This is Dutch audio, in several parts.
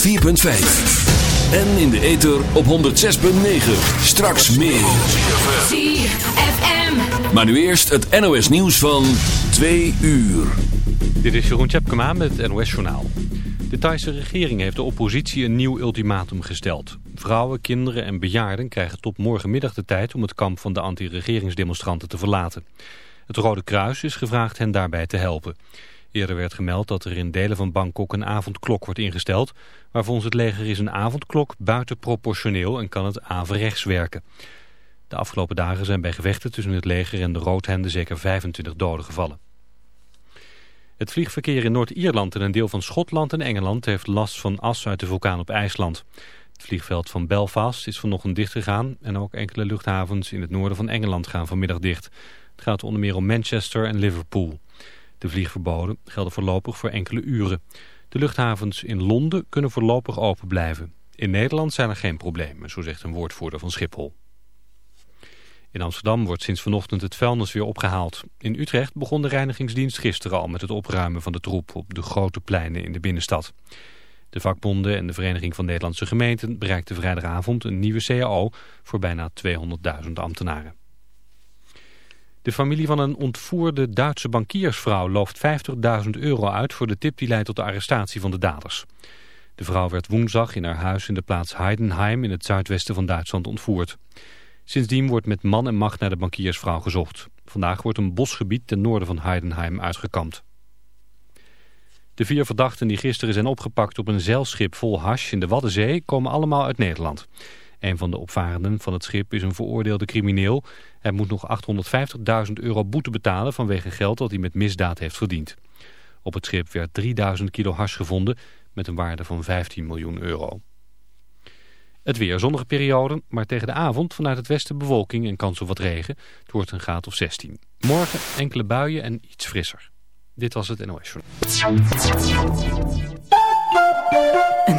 104.5. En in de ether op 106.9. Straks meer. ZFM. Maar nu eerst het NOS nieuws van 2 uur. Dit is Jeroen Tjepkema met het NOS Journaal. De Thaise regering heeft de oppositie een nieuw ultimatum gesteld. Vrouwen, kinderen en bejaarden krijgen tot morgenmiddag de tijd om het kamp van de anti-regeringsdemonstranten te verlaten. Het Rode Kruis is gevraagd hen daarbij te helpen. Eerder werd gemeld dat er in delen van Bangkok een avondklok wordt ingesteld. Maar volgens het leger is een avondklok buitenproportioneel en kan het averechts werken. De afgelopen dagen zijn bij gevechten tussen het leger en de roodhemden zeker 25 doden gevallen. Het vliegverkeer in Noord-Ierland en een deel van Schotland en Engeland heeft last van as uit de vulkaan op IJsland. Het vliegveld van Belfast is vanochtend dichtgegaan en ook enkele luchthavens in het noorden van Engeland gaan vanmiddag dicht. Het gaat onder meer om Manchester en Liverpool. De vliegverboden gelden voorlopig voor enkele uren. De luchthavens in Londen kunnen voorlopig open blijven. In Nederland zijn er geen problemen, zo zegt een woordvoerder van Schiphol. In Amsterdam wordt sinds vanochtend het vuilnis weer opgehaald. In Utrecht begon de reinigingsdienst gisteren al met het opruimen van de troep op de grote pleinen in de binnenstad. De vakbonden en de Vereniging van Nederlandse Gemeenten bereikten vrijdagavond een nieuwe CAO voor bijna 200.000 ambtenaren. De familie van een ontvoerde Duitse bankiersvrouw looft 50.000 euro uit voor de tip die leidt tot de arrestatie van de daders. De vrouw werd woensdag in haar huis in de plaats Heidenheim in het zuidwesten van Duitsland ontvoerd. Sindsdien wordt met man en macht naar de bankiersvrouw gezocht. Vandaag wordt een bosgebied ten noorden van Heidenheim uitgekampt. De vier verdachten die gisteren zijn opgepakt op een zeilschip vol hash in de Waddenzee komen allemaal uit Nederland. Een van de opvarenden van het schip is een veroordeelde crimineel. Hij moet nog 850.000 euro boete betalen vanwege geld dat hij met misdaad heeft verdiend. Op het schip werd 3000 kilo hash gevonden met een waarde van 15 miljoen euro. Het weer zonnige periode, maar tegen de avond vanuit het westen bewolking en kans op wat regen. Het wordt een graad of 16. Morgen enkele buien en iets frisser. Dit was het NOS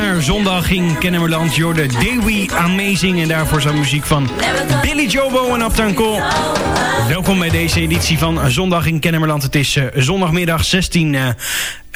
naar zondag in Kennemerland. Jorde Dewi Amazing en daarvoor zijn muziek van Billy Jobo en Uptown Call. Welkom bij deze editie van Zondag in Kennemerland. Het is eh, zondagmiddag 16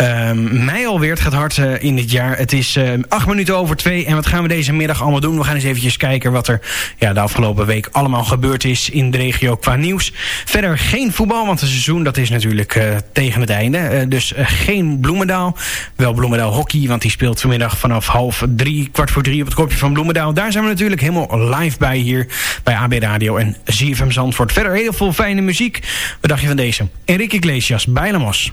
Ehm, um, mei alweer, het gaat hard eh, in dit jaar. Het is eh, acht minuten over twee. En wat gaan we deze middag allemaal doen? We gaan eens eventjes kijken wat er ja, de afgelopen week allemaal gebeurd is in de regio qua nieuws. Verder geen voetbal, want het seizoen dat is natuurlijk eh, tegen het einde. dus geen Bloemendaal. Wel Bloemendaal hockey, want die speelt vanmiddag vanaf half drie, kwart voor drie op het kopje van Bloemendaal. Daar zijn we natuurlijk helemaal live bij hier bij AB Radio en ZFM Zandvoort. Verder heel veel fijne muziek. Wat dacht je van deze? Enrique Iglesias, Bijlamos.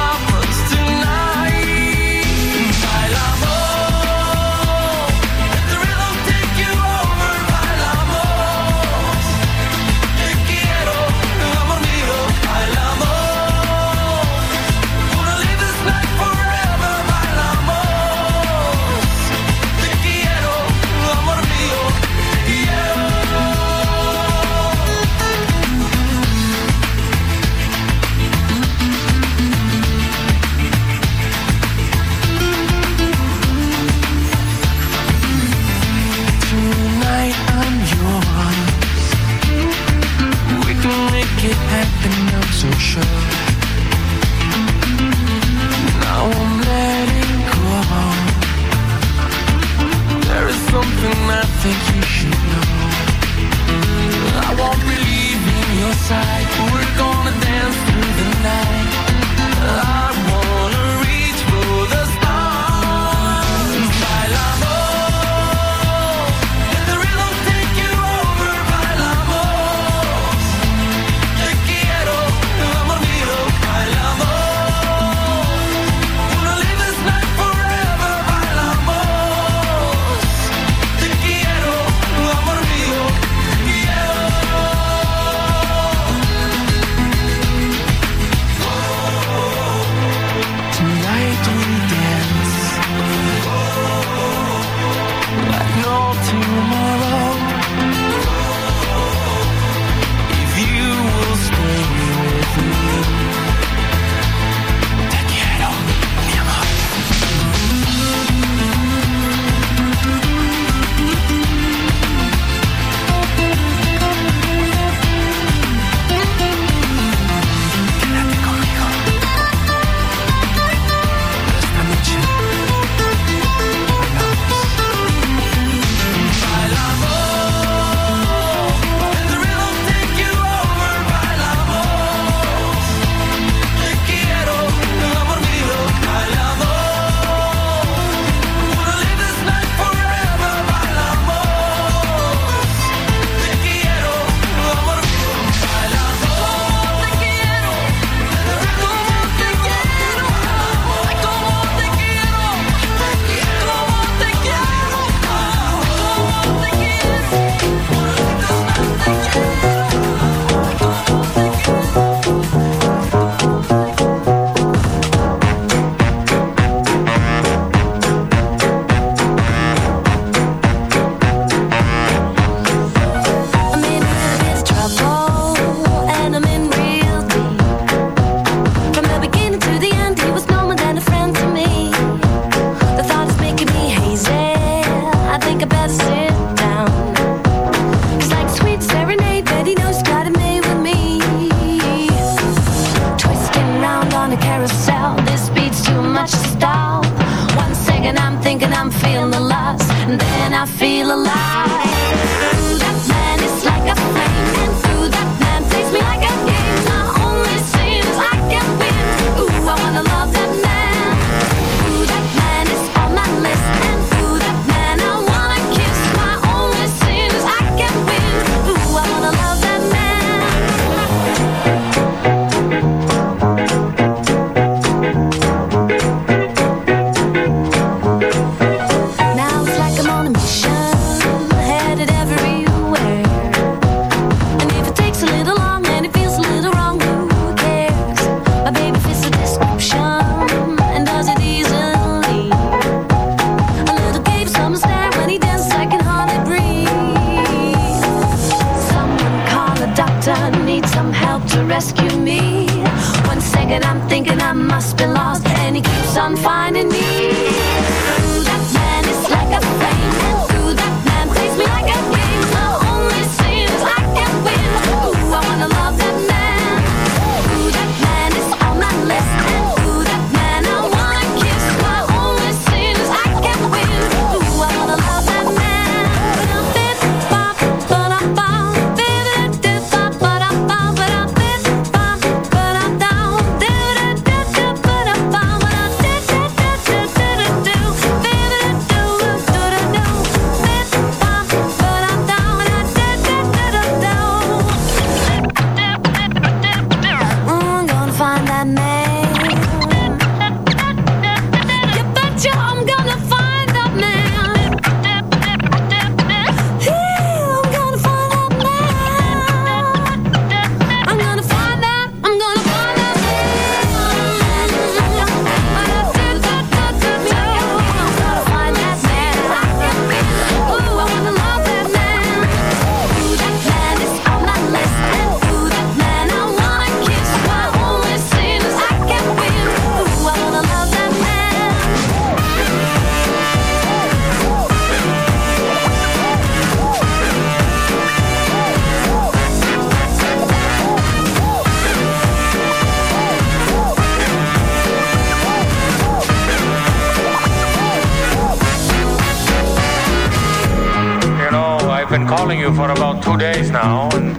now, and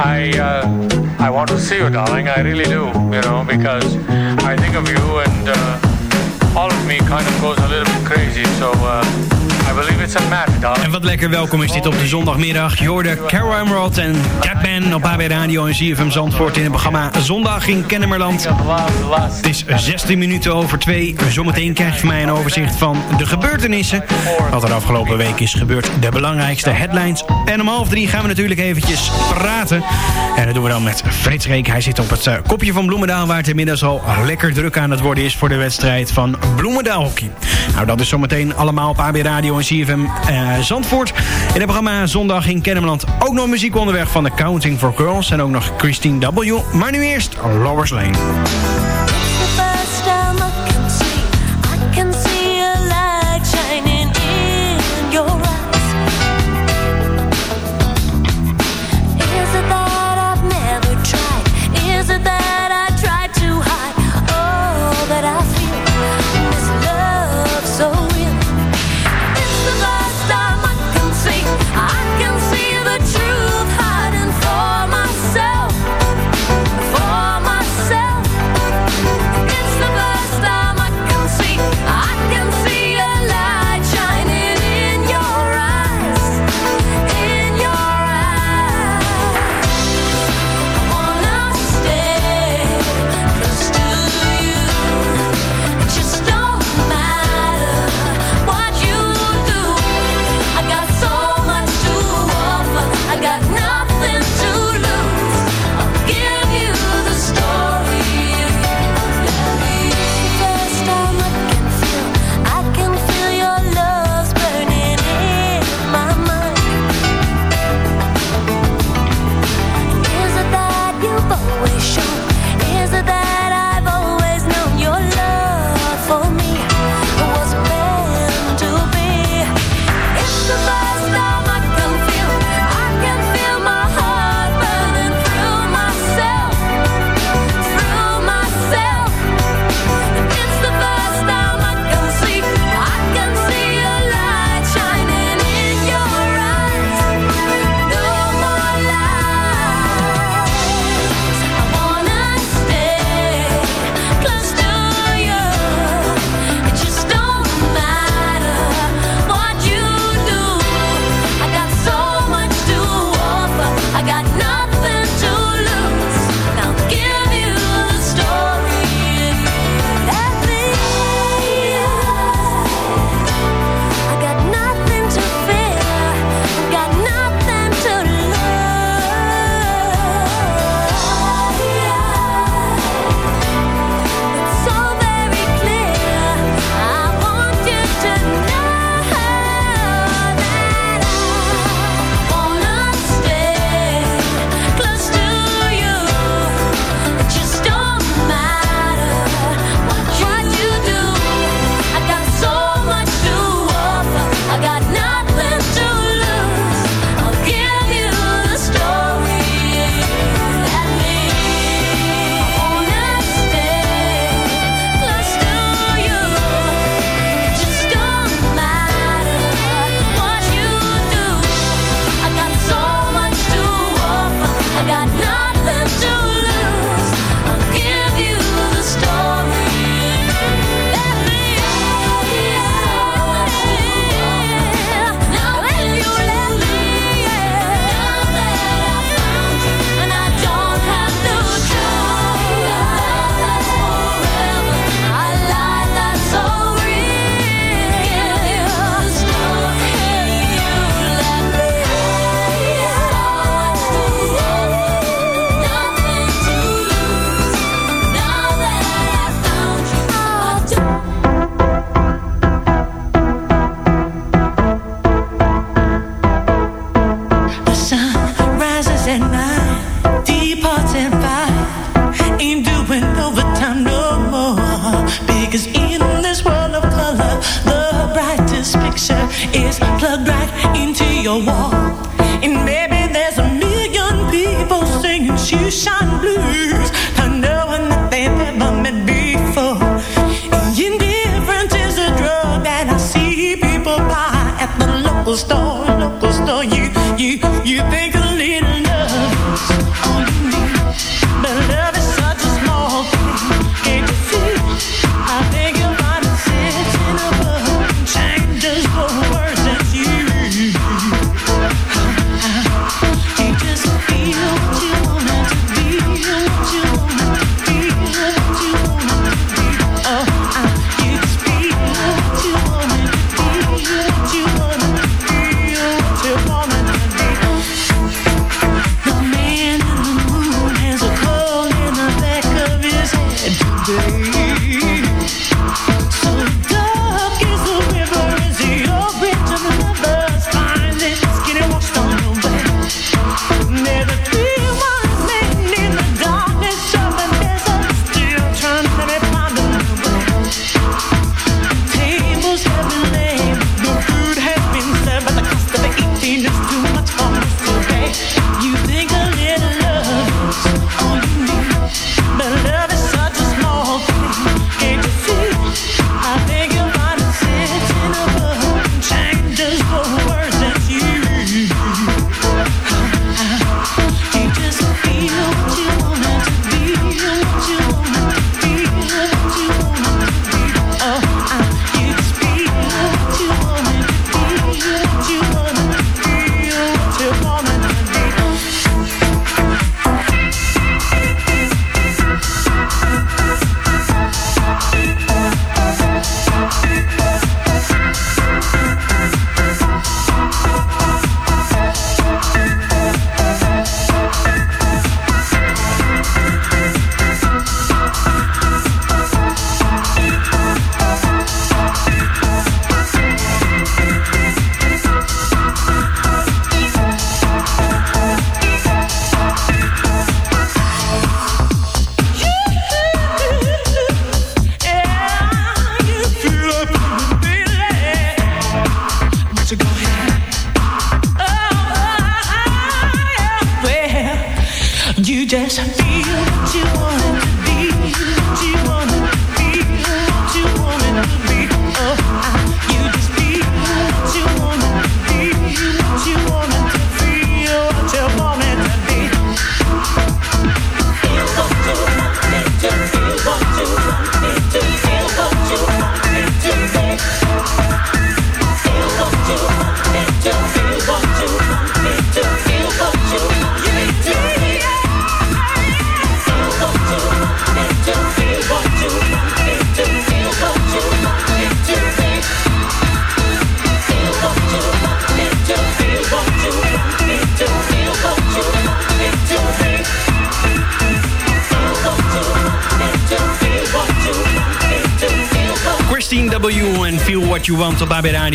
I uh, I want to see you, darling. I really do, you know, because lekker welkom is dit op de zondagmiddag. Jorde Carol Emerald en Catman op AB Radio en ZFM Zandvoort... in het programma Zondag in Kennemerland. Het is 16 minuten over 2. Zometeen krijg je mij een overzicht van de gebeurtenissen. Wat er afgelopen week is gebeurd. De belangrijkste headlines. En om half drie gaan we natuurlijk eventjes praten. En dat doen we dan met Frits Reek. Hij zit op het eh, kopje van Bloemendaal... waar het inmiddels al lekker druk aan het worden is... voor de wedstrijd van Bloemendaal Hockey. Nou, dat is zometeen allemaal op AB Radio en ZFM eh, Zandvoort. In het programma Zondag in Kennemerland ook nog muziek onderweg van The Counting for Girls... en ook nog Christine W. Maar nu eerst Lovers Lane.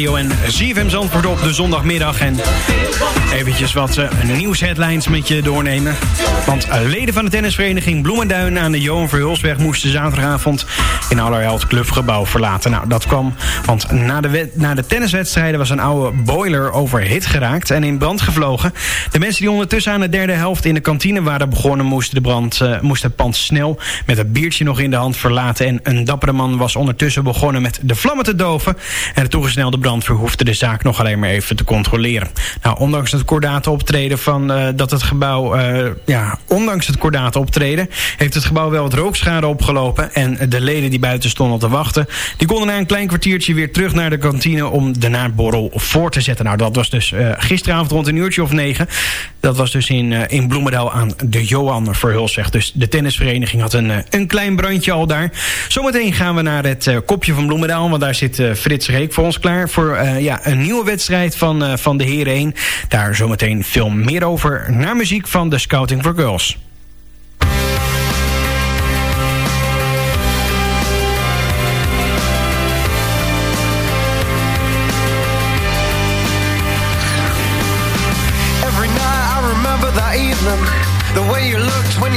En ZFM Zandvoort op de zondagmiddag. En eventjes wat uh, nieuwsheadlines met je doornemen. Want leden van de tennisvereniging Bloemenduin aan de Johan Verhulsweg... moesten zaterdagavond in allerheld clubgebouw verlaten. Nou, dat kwam, want na de, na de tenniswedstrijden was een oude boiler overhit geraakt... en in brand gevlogen. De mensen die ondertussen aan de derde helft in de kantine waren begonnen... moesten, de brand, uh, moesten het pand snel met het biertje nog in de hand verlaten... en een dappere man was ondertussen begonnen met de vlammen te doven. En de toegesnelde brandweer hoefde de zaak nog alleen maar even te controleren. Nou, ondanks het kordate optreden van uh, dat het gebouw... Uh, ja, ondanks het kordate optreden... heeft het gebouw wel wat rookschade opgelopen. En de leden die buiten stonden te wachten... die konden na een klein kwartiertje weer terug naar de kantine... om de naborrel voor te zetten. Nou, dat was dus uh, gisteravond rond een uurtje of negen. Dat was dus in, uh, in Bloemendaal aan de Johan Verhulsweg. Dus de tennisvereniging had een, uh, een klein brandje al daar. Zometeen gaan we naar het kopje van Bloemendaal. Want daar zit Frits Reek voor ons klaar. Voor ja, een nieuwe wedstrijd van, van de Heren 1. Daar zometeen veel meer over. Naar muziek van de Scouting for Girls.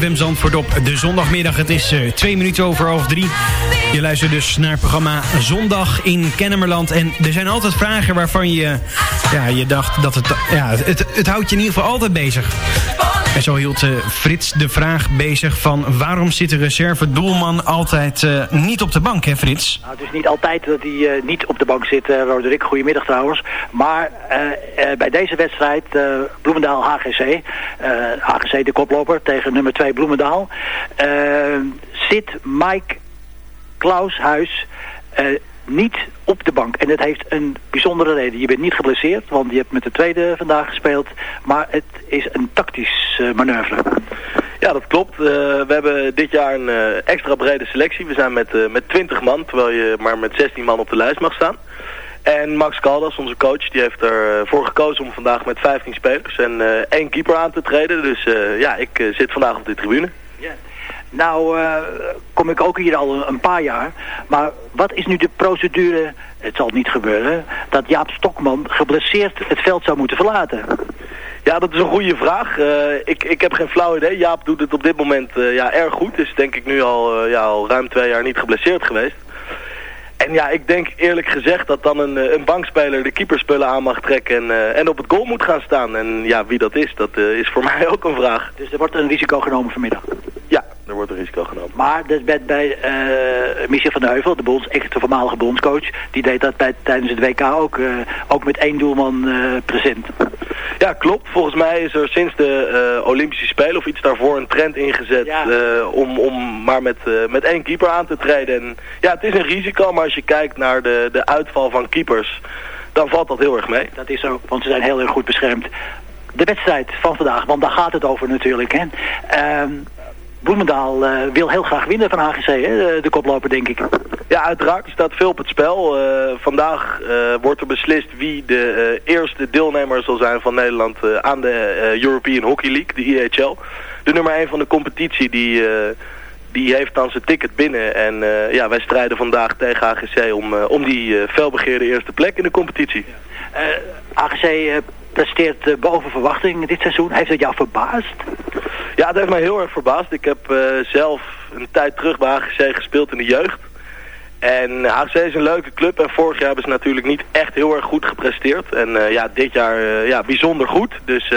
ZFM Zandvoort op de zondagmiddag. Het is eh, twee minuten over half drie. Je luistert dus naar het programma Zondag in Kennemerland. En er zijn altijd vragen waarvan je, ja, je dacht dat het, ja, het... Het houdt je in ieder geval altijd bezig. En zo hield eh, Frits de vraag bezig van... waarom zit de reserve doelman altijd eh, niet op de bank, hè Frits? Nou, het is niet altijd dat hij eh, niet op de bank zit, Roderick. Goedemiddag trouwens. Maar bij deze wedstrijd, Bloemendaal HGC, HGC de koploper tegen nummer 2 Bloemendaal, zit Mike Klaushuis eh, niet op de bank. En dat heeft een bijzondere reden. Je bent niet geblesseerd, want je hebt met de tweede vandaag gespeeld. Maar het is een tactisch eh, manoeuvre. Ja, dat klopt. Eh, we hebben dit jaar een eh, extra brede selectie. We zijn met, met 20 man, terwijl je maar met 16 man op de lijst mag staan. En Max Caldas, onze coach, die heeft ervoor gekozen om vandaag met 15 spelers en één keeper aan te treden. Dus ja, ik zit vandaag op de tribune. Nou, eh, kom ik ook hier al een, paar jaar. Maar wat is nu de procedure, het zal niet gebeuren, dat Jaap Stokman geblesseerd het veld zou moeten verlaten? Ja, dat is een goede vraag. Eh, ik, ik heb geen flauw idee. Jaap doet het op dit moment eh, ja, erg goed. Is denk ik nu al, ja, al ruim twee jaar niet geblesseerd geweest. En ja, ik denk eerlijk gezegd dat dan een, een bankspeler de keeperspullen aan mag trekken en, en op het goal moet gaan staan. En ja, wie dat is, dat is voor mij ook een vraag. Dus er wordt een risico genomen vanmiddag. Er wordt een risico genomen. Maar dat bij, bij eh, Michel van de Heuvel, de, bonds, echt de voormalige bondscoach, die deed dat bij, tijdens het WK ook, eh, ook met één doelman eh, present. Ja, klopt. Volgens mij is er sinds de eh, Olympische Spelen of iets daarvoor een trend ingezet eh, om, om maar met, eh, met één keeper aan te treden. En ja, het is een risico, maar als je kijkt naar de, de uitval van keepers, dan valt dat heel erg mee. Dat is zo, want ze zijn heel erg goed beschermd. De wedstrijd van vandaag, want daar gaat het over natuurlijk. Hè. Ehm, Bloemendaal eh, wil heel graag winnen van HGC, hè, de, de koploper denk ik. Ja, uiteraard. Er staat veel op het spel. Eh, vandaag eh, wordt er beslist wie de eh, eerste deelnemer zal zijn van Nederland eh, aan de eh, European Hockey League, de IHL. De nummer 1 van de competitie, die, eh, die heeft dan zijn ticket binnen. En eh, ja, wij strijden vandaag tegen HGC om, eh, om die eh, felbegeerde eerste plek in de competitie. Eh eh, presteert eh, boven verwachting dit seizoen. Heeft dat jou verbaasd? Ja, het heeft mij heel erg verbaasd. Ik heb eh, zelf een tijd terug bij HGC gespeeld in de jeugd. En HGC is een leuke club en vorig jaar hebben ze natuurlijk niet echt heel erg goed gepresteerd. En eh, ja, dit jaar ja, bijzonder goed. Dus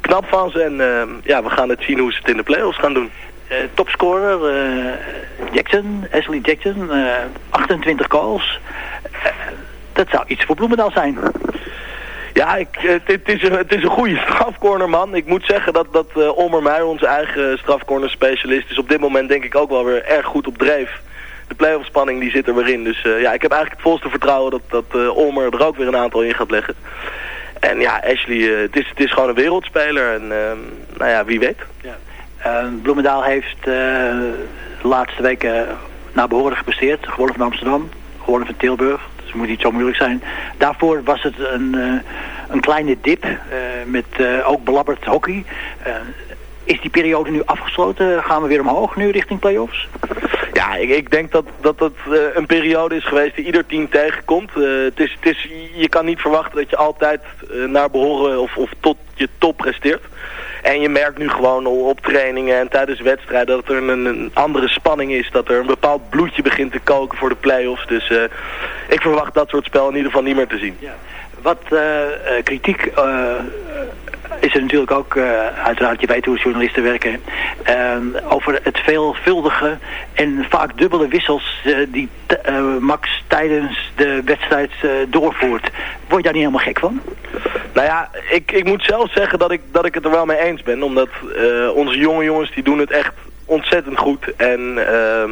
knap van ze en ja, we gaan het zien hoe ze het in de play-offs gaan doen. Topscorer Jackson, Ashley Jackson, eh, 28 goals. Dat zou iets voor Bloemendaal zijn. Ja, eh, het, is een, het is een goede strafcornerman. Ik moet zeggen dat, dat eh Olmer Meijer, onze eigen strafcorner specialist, is op dit moment denk ik ook wel weer erg goed op dreef. De play-off spanning die zit er weer in. Dus eh, ja, ik heb eigenlijk het volste vertrouwen dat, dat Olmer er ook weer een aantal in gaat leggen. En ja, Ashley, het, is, het is gewoon een wereldspeler. En ehm, nou ja, wie weet. Eh, Bloemendaal heeft de laatste weken naar behoren gepresteerd. Gewonnen van Amsterdam, gewonnen van Tilburg. Moet niet zo moeilijk zijn. Daarvoor was het een, eh, een kleine dip eh, met eh, ook belabberd hockey. Is die periode nu afgesloten? Gaan we weer omhoog nu richting play-offs? Ja, ik, ik denk dat dat, een periode is geweest die ieder team tegenkomt. Eh, het is, het is, je kan niet verwachten dat je altijd naar behoren of, of tot je top presteert. En je merkt nu gewoon op trainingen en tijdens wedstrijden dat er een, een andere spanning is. Dat er een bepaald bloedje begint te koken voor de play-offs. Dus eh, ik verwacht dat soort spel in ieder geval niet meer te zien. Wat eh, eh, kritiek is er natuurlijk ook, eh, uiteraard, je weet hoe journalisten werken, eh, over het veelvuldige en vaak dubbele wissels eh, die eh, Max tijdens de wedstrijd doorvoert. Word je daar niet helemaal gek van? Nou ja, ik, ik moet zelf zeggen dat ik, dat ik het er wel mee eens ben. Omdat onze jonge jongens die doen het echt ontzettend goed. En ehm,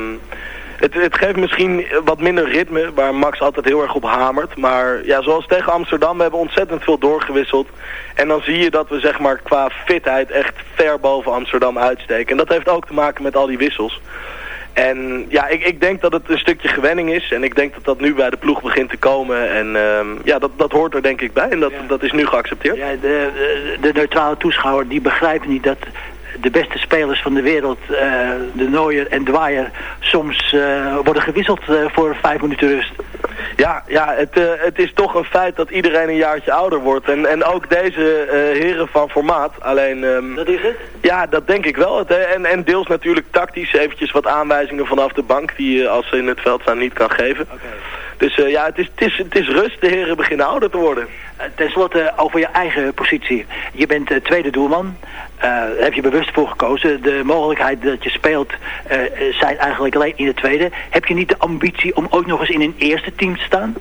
het, het geeft misschien wat minder ritme, waar Max altijd heel erg op hamert. Maar ja, zoals tegen Amsterdam, we hebben ontzettend veel doorgewisseld. En dan zie je dat we zeg maar qua fitheid echt ver boven Amsterdam uitsteken. En dat heeft ook te maken met al die wissels. En ja, ik, ik denk dat het een stukje gewenning is. En ik denk dat dat nu bij de ploeg begint te komen. En ehm, ja, dat, dat hoort er denk ik bij. En dat, dat is nu geaccepteerd. Ja, de, de, de neutrale toeschouwer die begrijpt niet dat de beste spelers van de wereld, eh, de Nooier en Dwyer, soms eh, worden gewisseld eh, voor vijf minuten rust. Ja, ja het, het is toch een feit dat iedereen een jaartje ouder wordt. En, en ook deze heren van formaat. Alleen... ehm, Dat is het? Ja, dat denk ik wel. Het, hè. en, en deels natuurlijk tactisch eventjes wat aanwijzingen vanaf de bank... die je als ze in het veld staan niet kan geven. Dus eh, ja, het is, het, is, het is rust. De heren beginnen ouder te worden. Eh, Ten slotte over je eigen positie. Je bent eh, tweede doelman. Daar heb je bewust voor gekozen. De mogelijkheid dat je speelt zijn eigenlijk alleen in de tweede. Heb je niet de ambitie om ook nog eens in een eerste team te staan?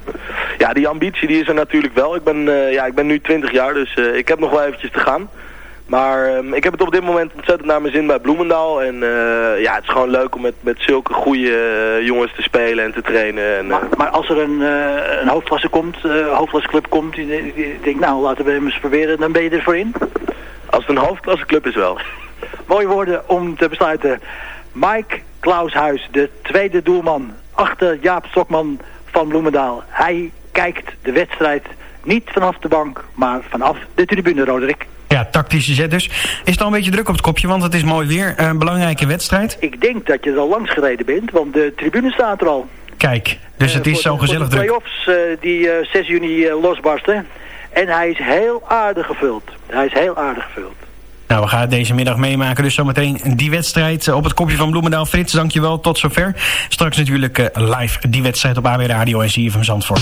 Ja, die ambitie die is er natuurlijk wel. Ik ben, ja, ik ben nu 20 jaar, dus ik heb nog wel eventjes te gaan. Maar ehm, ik heb het op dit moment ontzettend naar mijn zin bij Bloemendaal. En eh, ja, het is gewoon leuk om met, met zulke goede eh, jongens te spelen en te trainen. En, Maar, maar als er een, eh, een hoofdklasse komt, eh hoofdklasseclub komt, die, die, die denkt nou laten we hem eens proberen, dan ben je er voor in. Als het een hoofdklasseclub is wel. Mooie woorden om te besluiten. Mike Klaushuis, de tweede doelman, achter Jaap Stokman van Bloemendaal. Hij kijkt de wedstrijd niet vanaf de bank, maar vanaf de tribune, Roderick. Ja, tactische zet dus. Is het al een beetje druk op het kopje, want het is mooi weer. Een belangrijke wedstrijd. Ik denk dat je er al langs gereden bent, want de tribune staat er al. Kijk, dus het Eh, is voor zo gezellig voor de druk. play-offs eh, die eh, 6 juni eh, losbarsten. En hij is heel aardig gevuld. Hij is heel aardig gevuld. Nou, we gaan het deze middag meemaken. Dus zometeen die wedstrijd eh, op het kopje van Bloemendaal. Frits, dankjewel. Tot zover. Straks natuurlijk eh, live die wedstrijd op AB Radio en CFM Zandvoort.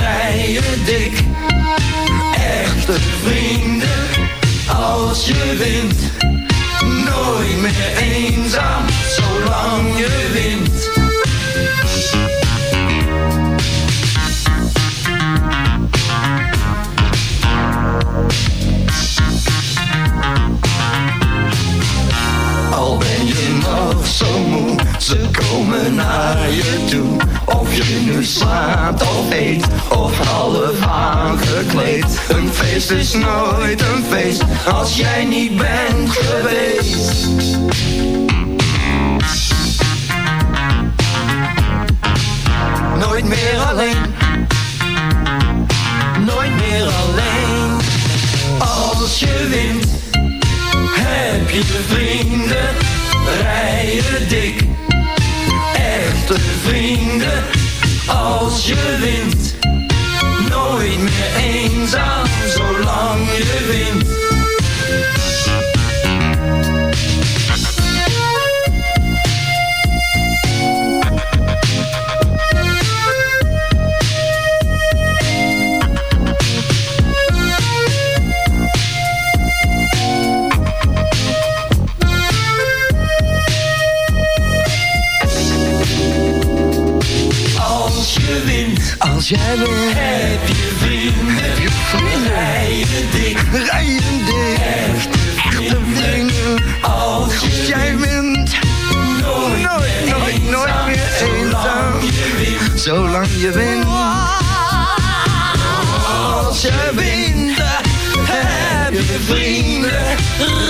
Rij je dik. Echte vrienden. Als je wint, nooit meer eenzaam. Zolang je wint. Ze komen naar je toe. Of je nu slaapt of eet, of half aangekleed. Een feest is nooit een feest, als jij niet bent geweest. Nooit meer alleen. Nooit meer alleen. Als je wint, heb je vrienden. Rij je dik. Echte vrienden. Als je wint, nooit meer eenzaam. Zolang je wint. Als jij wint, heb je vrienden. heb je vrienden. Rij je dik. Rij je dik, echte vrienden. Als Als jij wint, nooit, nooit, nooit, nooit meer eenzaam. Zolang je wint. Als je wint, heb je vrienden.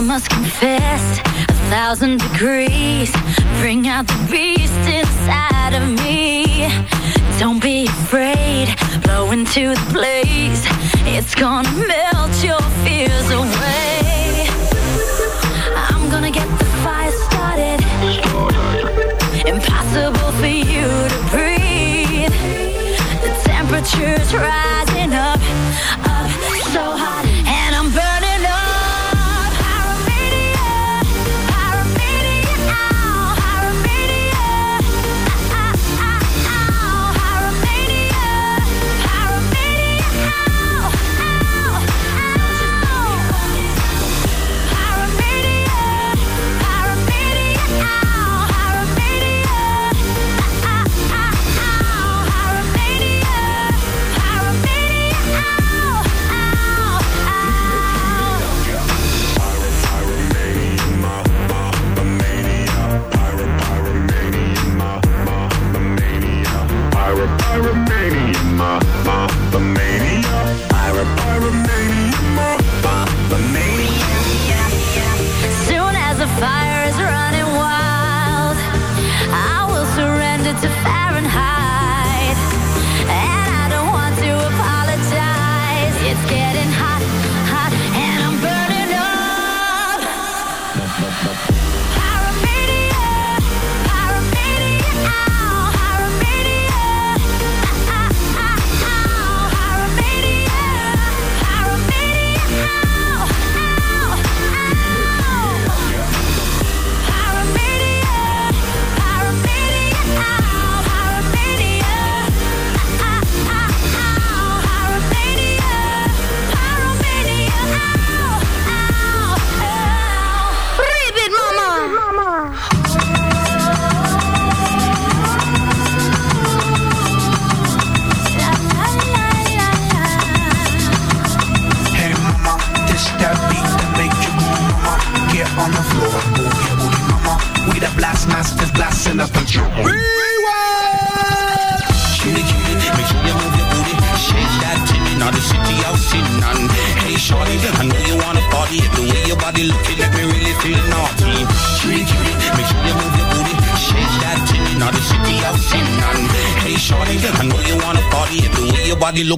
I must confess, a thousand degrees bring out the beast inside of me. Don't be afraid, blow into the blaze. It's gonna melt your fears away. I'm gonna get the fire started. Impossible for you to breathe. The temperature's rising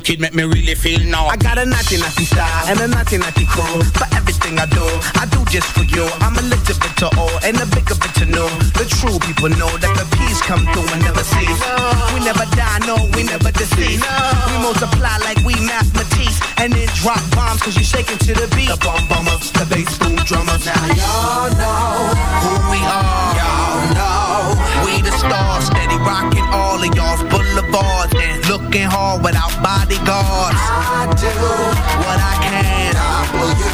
looking, make me really feel naughty. I got a naughty naughty style and a naughty naughty cool. For everything I do, I do just for you. I'm a little bit to all and a bigger bit to know. The true people know that the peace come through and never cease. We never die, no, we never deceive. We multiply bodyguards. I do what I can for you.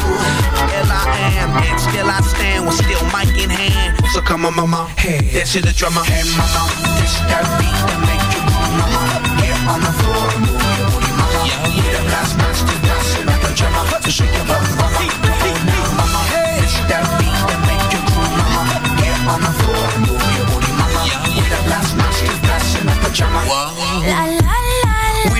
Still I am, and still I stand with still mic in hand. So come on, mama, hey, dance to the drummer. Hey, mama, this that beat that make you move, mama. Get on the floor, move your booty, mama. Yeah, yeah. The blast master dancing like a drummer. So shake your bum, mama. Come mama. This that beat that make you groove, mama. Get on the floor, move your booty, mama. Yeah, yeah. The blast master dancing like a drummer. La la la. We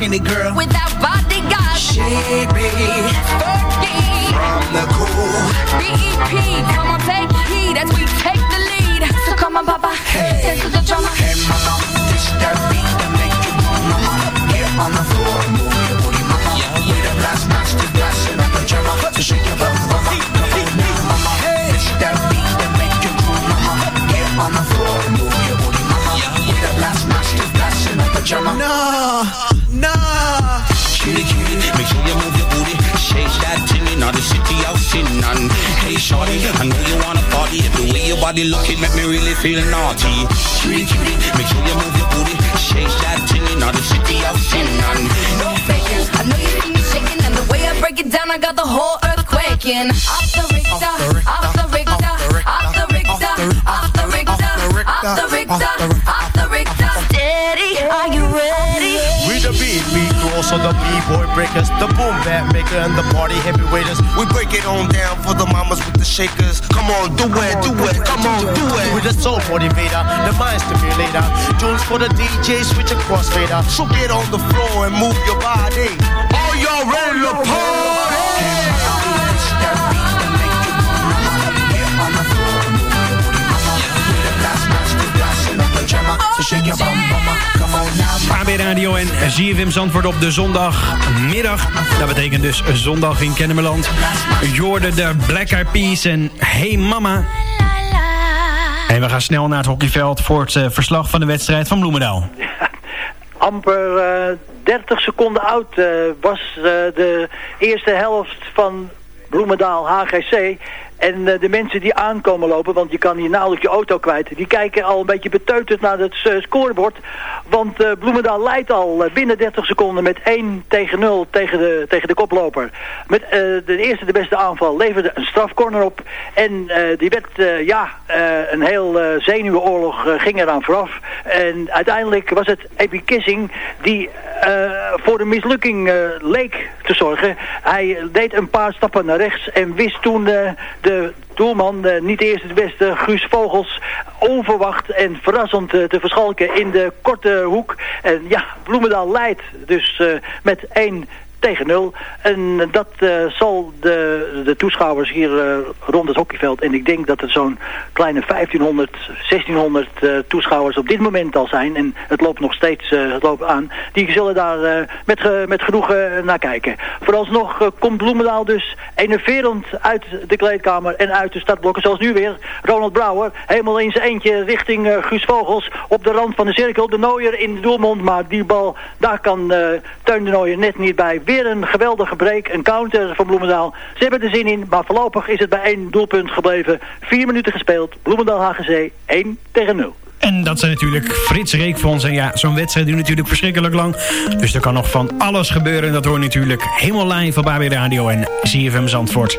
How we rocking it, girl? Without bodyguards. She be Fergie. from the cool. BEP, come on, take heed as we take the lead. So come on, Papa, dance to the drama. Hey, mama, this that beat that make you move, mama. Get on the floor, move your booty, mama. We the last master class in the pajama. So shake your bum, mama. Come on now, mama. This that beat that make you groove, mama. Get on the floor, move your booty, mama. We the last master class in the pajama. Nah, nah. Cutie, cutie, make sure you move your booty. Shake that tinny, now the city out sinning. Hey, shorty, I know you wanna party. The way your body looking make me really feel naughty. Cutie, cutie, make sure you move your booty. Shake that tinny, now the city out sinning. No faking, I know you see me shaking, and the way I break it down, I got the whole earth quaking. Off the Richter, off the Richter, off the Richter, off the Richter, off the Richter, off the Richter. Also the b-boy breakers, the boom bap maker and the party heavyweights. We break it on down for the mamas with the shakers. Come on, do it, do it, come on, do it. With the soul motivator, the mind stimulator. Tunes for the DJ, switch across fader. So get on the floor and move your body. All y'all ready to party? So shake your bum, mama. Radio en ZFM Zandvoort op de zondagmiddag. Dat betekent dus zondag in Kennemerland. Jorde de Black Eyed Peas en Hey Mama. En we gaan snel naar het hockeyveld voor het eh, verslag van de wedstrijd van Bloemendaal. amper eh, 30 seconden oud eh, was eh, de eerste helft van Bloemendaal HGC. En eh, de mensen die aankomen lopen, want je kan hier nauwelijks je auto kwijt, die kijken al een beetje beteuterd naar het eh, scorebord. Want eh, Bloemendaal leidt al binnen 30 seconden met 1 tegen 0 tegen de, tegen de koploper. Met de eerste de beste aanval leverde een strafcorner op. En die werd, ja, een heel zenuwenoorlog ging eraan vooraf. En uiteindelijk was het Epi Kissing die voor de mislukking leek te zorgen. Hij deed een paar stappen naar rechts en wist toen eh, doelman, eh, niet de eerste de beste, Guus Vogels, onverwacht en verrassend eh, te verschalken in de korte hoek. En ja, Bloemendaal leidt dus eh, met 1 tegen 0. En dat eh, zal de, de toeschouwers hier eh, rond het hockeyveld, en ik denk dat het zo'n kleine 1500, 1600 eh, toeschouwers op dit moment al zijn, en het loopt nog steeds het loopt aan, die zullen daar met, met genoegen naar kijken. Vooralsnog komt Bloemendaal dus enerverend uit de kleedkamer en uit de startblokken, zoals nu weer Ronald Brouwer, helemaal in zijn eentje richting Guus Vogels, op de rand van de cirkel, de Nooier in de doelmond, maar die bal, daar kan Teun de Nooier net niet bij. Weer een geweldige break, een counter van Bloemendaal. Ze hebben er zin in, maar voorlopig is het bij één doelpunt gebleven. Vier minuten gespeeld, Bloemendaal HGC 1 tegen 0. En dat zijn natuurlijk Frits Reekfons. En ja, zo'n wedstrijd duurt natuurlijk verschrikkelijk lang. Dus er kan nog van alles gebeuren. En dat hoor je natuurlijk helemaal live op AB Radio en CFM Zandvoort.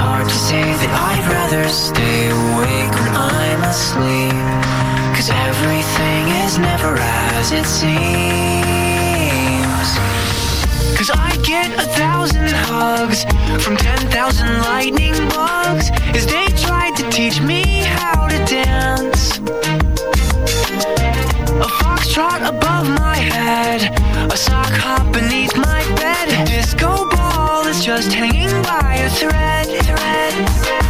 hard to say that I'd rather stay awake when I'm asleep. Cause everything is never as it seems. Cause I get a thousand hugs from 10,000 lightning bugs as they tried to teach me how to dance. A foxtrot above my head, a sock hop beneath my bed, disco ball is just hanging by a thread. thread. I'd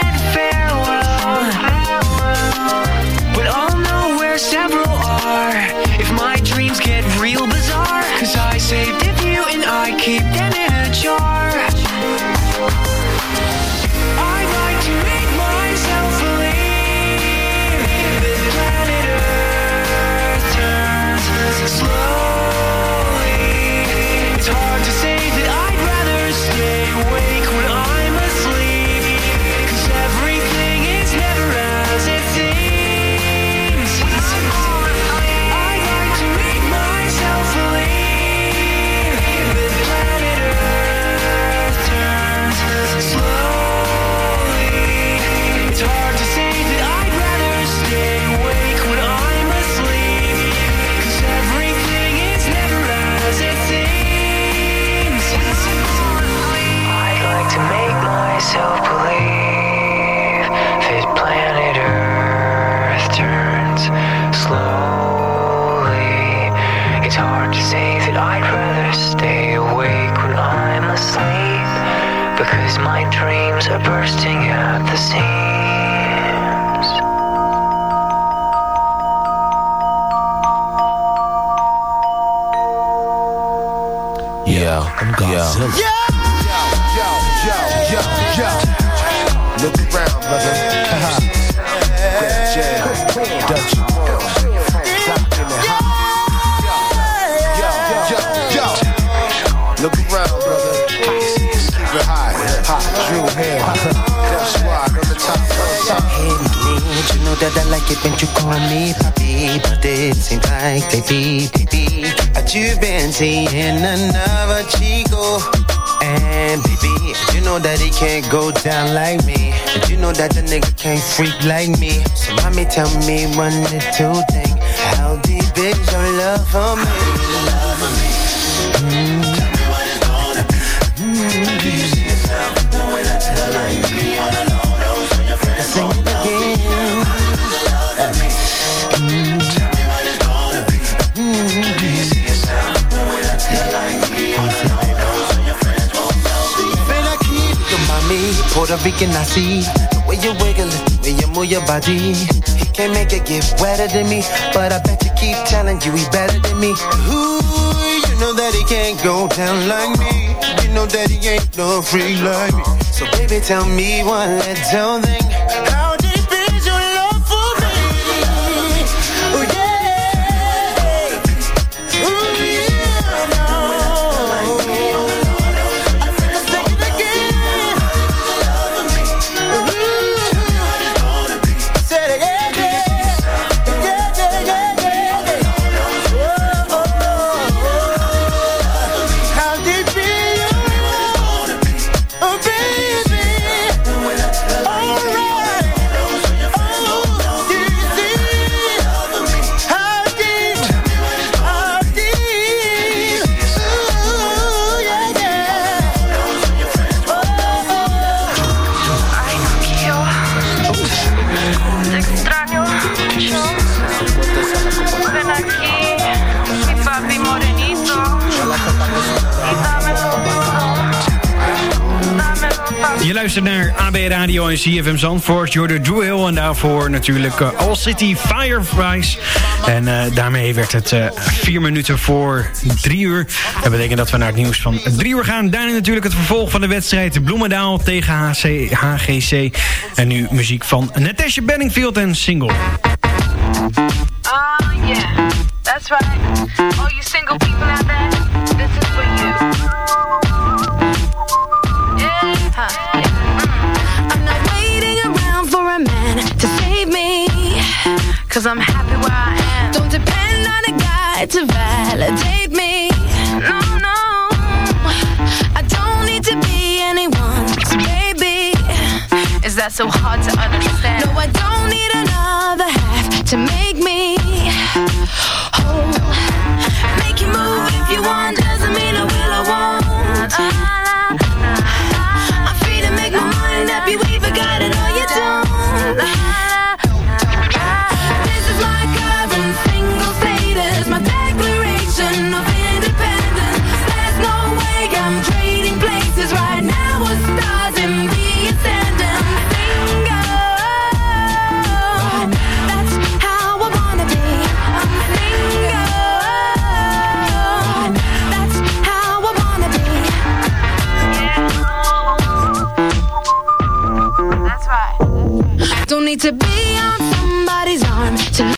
Yeah, I'm Godzilla. Yo, Yo, yo, yo. Look around, brother. Keep it high, hot, Drew here. That's why on the top, on top. Hey, you know that I like it when you call me papi, but it seems like they be, they be. That you've been seeing another chico. And baby, you know that he can't go down like me. But you know that the nigga can't freak like me. So mommy, tell me one little thing. How deep is your love for me? Puerto Rican I see. The way you wiggle it, the way you move your body. He can't make it get wetter than me But I bet you keep telling you he better than me. Ooh, you know that he can't go down like me. You know that he ain't no free like me. So baby, tell me one little thing luistert naar AB Radio en CFM Zandvoort. Jordan Drew en daarvoor natuurlijk eh, All City Fireflies. En eh, daarmee werd het eh, vier minuten voor drie uur. Dat betekent dat we naar het nieuws van drie uur gaan. Daarna natuurlijk het vervolg van de wedstrijd Bloemendaal tegen HC, HGC. En nu muziek van Natasha Benningfield en Single. Oh yeah, that's right. All you single people out there, Cause I'm happy where I am. Don't depend on a guy to validate me. No, no. I don't need to be anyone's baby. Is that so hard to understand? No, I don't need another half to make me to be